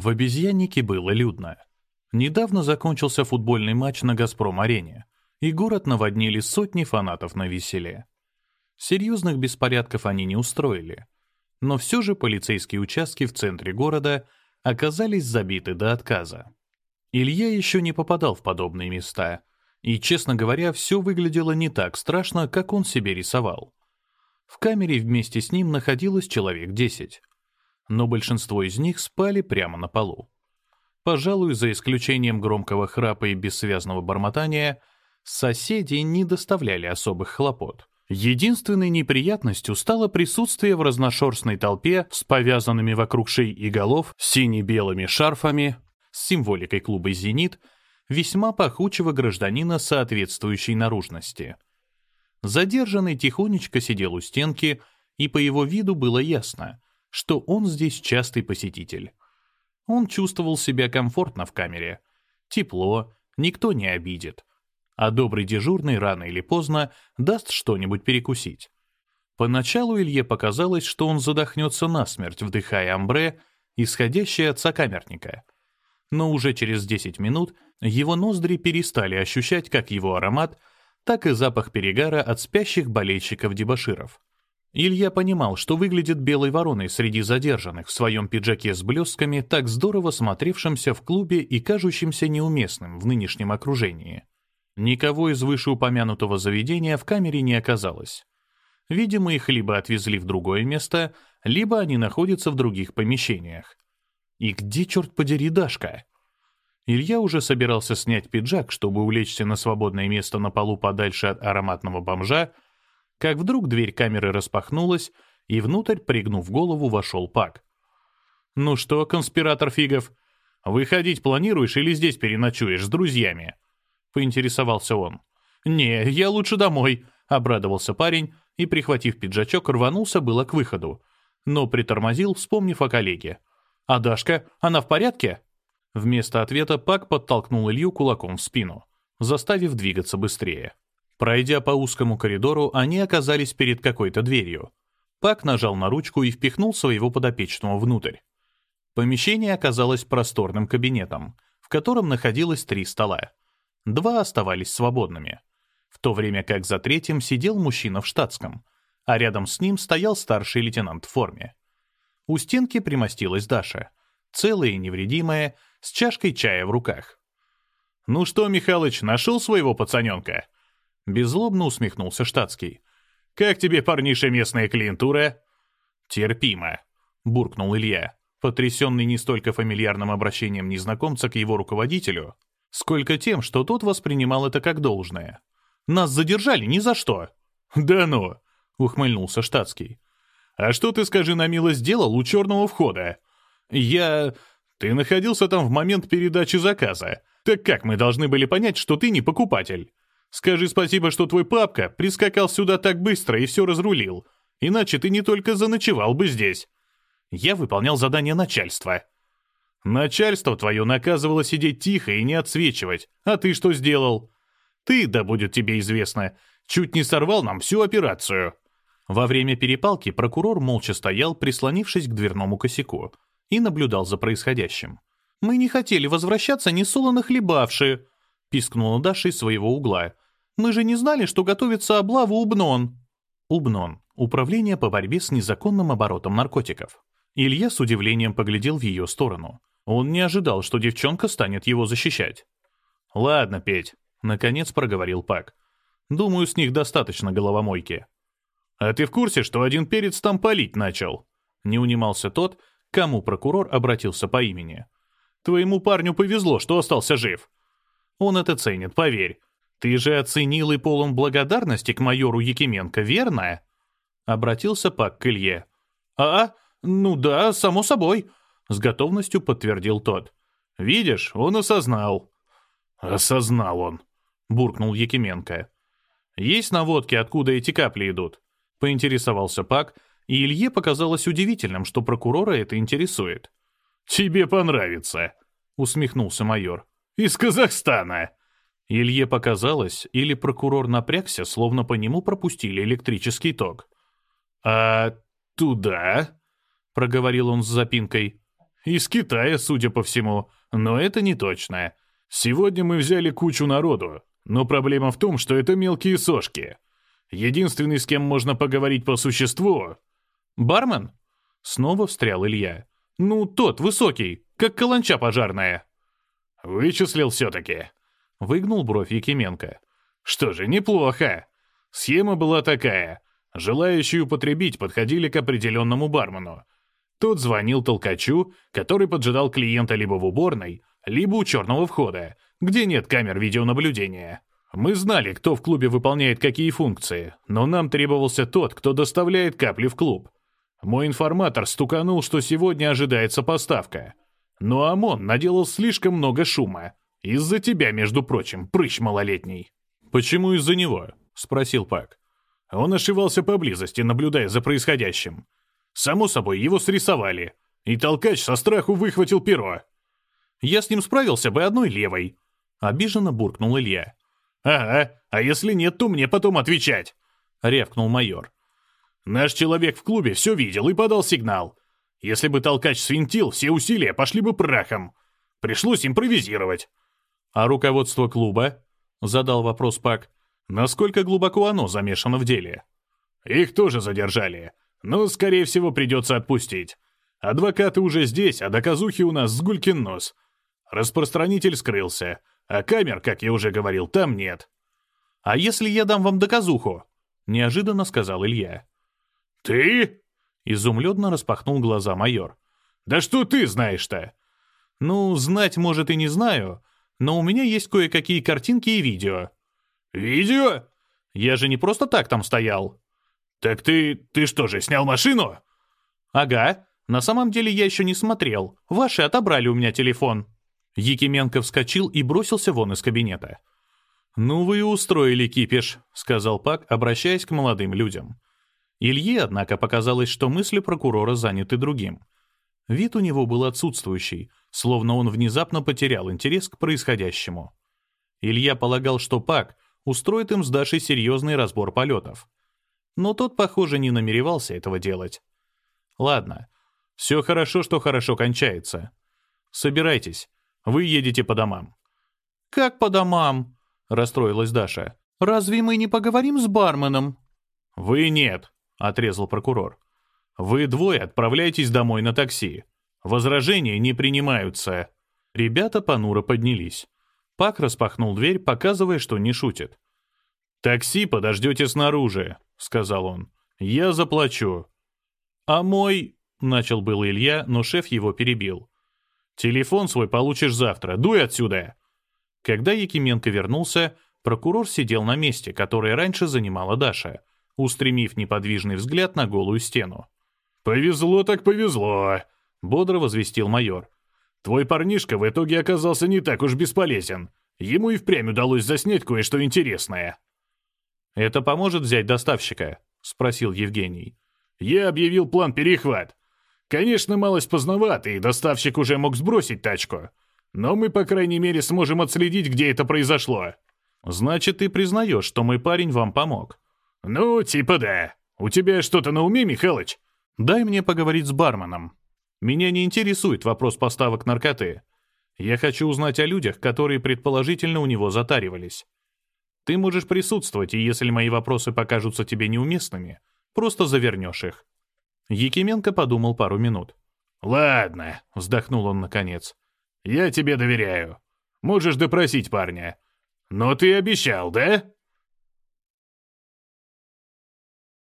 В обезьяннике было людно. Недавно закончился футбольный матч на «Газпром-арене», и город наводнили сотни фанатов на веселе. Серьезных беспорядков они не устроили. Но все же полицейские участки в центре города оказались забиты до отказа. Илья еще не попадал в подобные места, и, честно говоря, все выглядело не так страшно, как он себе рисовал. В камере вместе с ним находилось человек десять, но большинство из них спали прямо на полу. Пожалуй, за исключением громкого храпа и бессвязного бормотания, соседи не доставляли особых хлопот. Единственной неприятностью стало присутствие в разношерстной толпе с повязанными вокруг шеи и голов сине-белыми шарфами с символикой клуба «Зенит» весьма пахучего гражданина соответствующей наружности. Задержанный тихонечко сидел у стенки, и по его виду было ясно, что он здесь частый посетитель. Он чувствовал себя комфортно в камере. Тепло, никто не обидит а добрый дежурный рано или поздно даст что-нибудь перекусить. Поначалу Илье показалось, что он задохнется насмерть, вдыхая амбре, исходящее от сокамерника. Но уже через 10 минут его ноздри перестали ощущать как его аромат, так и запах перегара от спящих болельщиков-дебоширов. Илья понимал, что выглядит белой вороной среди задержанных в своем пиджаке с блестками, так здорово смотревшимся в клубе и кажущимся неуместным в нынешнем окружении. Никого из вышеупомянутого заведения в камере не оказалось. Видимо, их либо отвезли в другое место, либо они находятся в других помещениях. И где, черт подери, Дашка? Илья уже собирался снять пиджак, чтобы улечься на свободное место на полу подальше от ароматного бомжа, как вдруг дверь камеры распахнулась, и внутрь, пригнув голову, вошел Пак. «Ну что, конспиратор Фигов, выходить планируешь или здесь переночуешь с друзьями?» — поинтересовался он. «Не, я лучше домой», — обрадовался парень и, прихватив пиджачок, рванулся было к выходу, но притормозил, вспомнив о коллеге. «А Дашка, она в порядке?» Вместо ответа Пак подтолкнул Илью кулаком в спину, заставив двигаться быстрее. Пройдя по узкому коридору, они оказались перед какой-то дверью. Пак нажал на ручку и впихнул своего подопечного внутрь. Помещение оказалось просторным кабинетом, в котором находилось три стола. Два оставались свободными, в то время как за третьим сидел мужчина в штатском, а рядом с ним стоял старший лейтенант в форме. У стенки примостилась Даша, целая и невредимая, с чашкой чая в руках. «Ну что, Михалыч, нашел своего пацаненка?» Беззлобно усмехнулся штатский. «Как тебе, парниша, местная клиентура?» «Терпимо», — буркнул Илья, потрясенный не столько фамильярным обращением незнакомца к его руководителю, сколько тем, что тот воспринимал это как должное. «Нас задержали ни за что!» «Да ну!» — ухмыльнулся штатский. «А что ты, скажи на милость, делал у черного входа?» «Я...» «Ты находился там в момент передачи заказа. Так как мы должны были понять, что ты не покупатель? Скажи спасибо, что твой папка прискакал сюда так быстро и все разрулил. Иначе ты не только заночевал бы здесь. Я выполнял задание начальства. Начальство твое наказывало сидеть тихо и не отсвечивать. А ты что сделал? Ты, да будет тебе известно, чуть не сорвал нам всю операцию». Во время перепалки прокурор молча стоял, прислонившись к дверному косяку, и наблюдал за происходящим. «Мы не хотели возвращаться несолоно хлебавшие», — пискнула Даша из своего угла. «Мы же не знали, что готовится облава УБНОН». УБНОН — Управление по борьбе с незаконным оборотом наркотиков. Илья с удивлением поглядел в ее сторону. Он не ожидал, что девчонка станет его защищать. «Ладно, Петь», — наконец проговорил Пак. «Думаю, с них достаточно головомойки». «А ты в курсе, что один перец там палить начал?» Не унимался тот, кому прокурор обратился по имени. «Твоему парню повезло, что остался жив. Он это ценит, поверь. Ты же оценил и полон благодарности к майору Якименко, верно?» Обратился Пак к Илье. «А, ну да, само собой», с готовностью подтвердил тот. «Видишь, он осознал». «Осознал он», — буркнул Якименко. «Есть наводки, откуда эти капли идут?» — поинтересовался Пак, и Илье показалось удивительным, что прокурора это интересует. «Тебе понравится», — усмехнулся майор. «Из Казахстана». Илье показалось, или прокурор напрягся, словно по нему пропустили электрический ток. «А туда?» — проговорил он с запинкой. Из Китая, судя по всему, но это не точно. Сегодня мы взяли кучу народу, но проблема в том, что это мелкие сошки. Единственный, с кем можно поговорить по существу... Бармен? Снова встрял Илья. Ну, тот, высокий, как каланча пожарная. Вычислил все-таки. Выгнул бровь Якименко. Что же, неплохо. Схема была такая. Желающие употребить подходили к определенному бармену. Тот звонил толкачу, который поджидал клиента либо в уборной, либо у черного входа, где нет камер видеонаблюдения. Мы знали, кто в клубе выполняет какие функции, но нам требовался тот, кто доставляет капли в клуб. Мой информатор стуканул, что сегодня ожидается поставка. Но ОМОН наделал слишком много шума. Из-за тебя, между прочим, прыщ малолетний. «Почему из-за него?» — спросил Пак. Он ошивался поблизости, наблюдая за происходящим. Само собой, его срисовали. И толкач со страху выхватил перо. «Я с ним справился бы одной левой», — обиженно буркнул Илья. «Ага, а если нет, то мне потом отвечать», — рявкнул майор. «Наш человек в клубе все видел и подал сигнал. Если бы толкач свинтил, все усилия пошли бы прахом. Пришлось импровизировать». «А руководство клуба?» — задал вопрос Пак. «Насколько глубоко оно замешано в деле?» «Их тоже задержали, но, скорее всего, придется отпустить. Адвокаты уже здесь, а доказухи у нас с гулькин нос. Распространитель скрылся, а камер, как я уже говорил, там нет». «А если я дам вам доказуху?» — неожиданно сказал Илья. «Ты?» — изумленно распахнул глаза майор. «Да что ты знаешь-то?» «Ну, знать, может, и не знаю, но у меня есть кое-какие картинки и видео». «Видео?» «Я же не просто так там стоял». «Так ты... ты что же, снял машину?» «Ага. На самом деле я еще не смотрел. Ваши отобрали у меня телефон». Якименко вскочил и бросился вон из кабинета. «Ну вы и устроили кипиш», — сказал Пак, обращаясь к молодым людям. Илье, однако, показалось, что мысли прокурора заняты другим. Вид у него был отсутствующий, словно он внезапно потерял интерес к происходящему. Илья полагал, что Пак устроит им с Дашей серьезный разбор полетов. Но тот, похоже, не намеревался этого делать. Ладно, все хорошо, что хорошо кончается. Собирайтесь, вы едете по домам. «Как по домам?» — расстроилась Даша. «Разве мы не поговорим с барменом?» «Вы нет», — отрезал прокурор. «Вы двое отправляйтесь домой на такси. Возражения не принимаются». Ребята понуро поднялись. Пак распахнул дверь, показывая, что не шутит. «Такси подождете снаружи», — сказал он. «Я заплачу». «А мой...» — начал был Илья, но шеф его перебил. «Телефон свой получишь завтра. Дуй отсюда!» Когда Якименко вернулся, прокурор сидел на месте, которое раньше занимала Даша, устремив неподвижный взгляд на голую стену. «Повезло так повезло», — бодро возвестил майор. «Твой парнишка в итоге оказался не так уж бесполезен. Ему и впрямь удалось заснять кое-что интересное». «Это поможет взять доставщика?» — спросил Евгений. «Я объявил план перехват. Конечно, малость поздновато, и доставщик уже мог сбросить тачку. Но мы, по крайней мере, сможем отследить, где это произошло». «Значит, ты признаешь, что мой парень вам помог?» «Ну, типа да. У тебя что-то на уме, Михалыч?» «Дай мне поговорить с барменом. Меня не интересует вопрос поставок наркоты. Я хочу узнать о людях, которые предположительно у него затаривались. Ты можешь присутствовать, и если мои вопросы покажутся тебе неуместными, просто завернешь их. Якименко подумал пару минут. «Ладно», — вздохнул он наконец. «Я тебе доверяю. Можешь допросить парня. Но ты обещал, да?»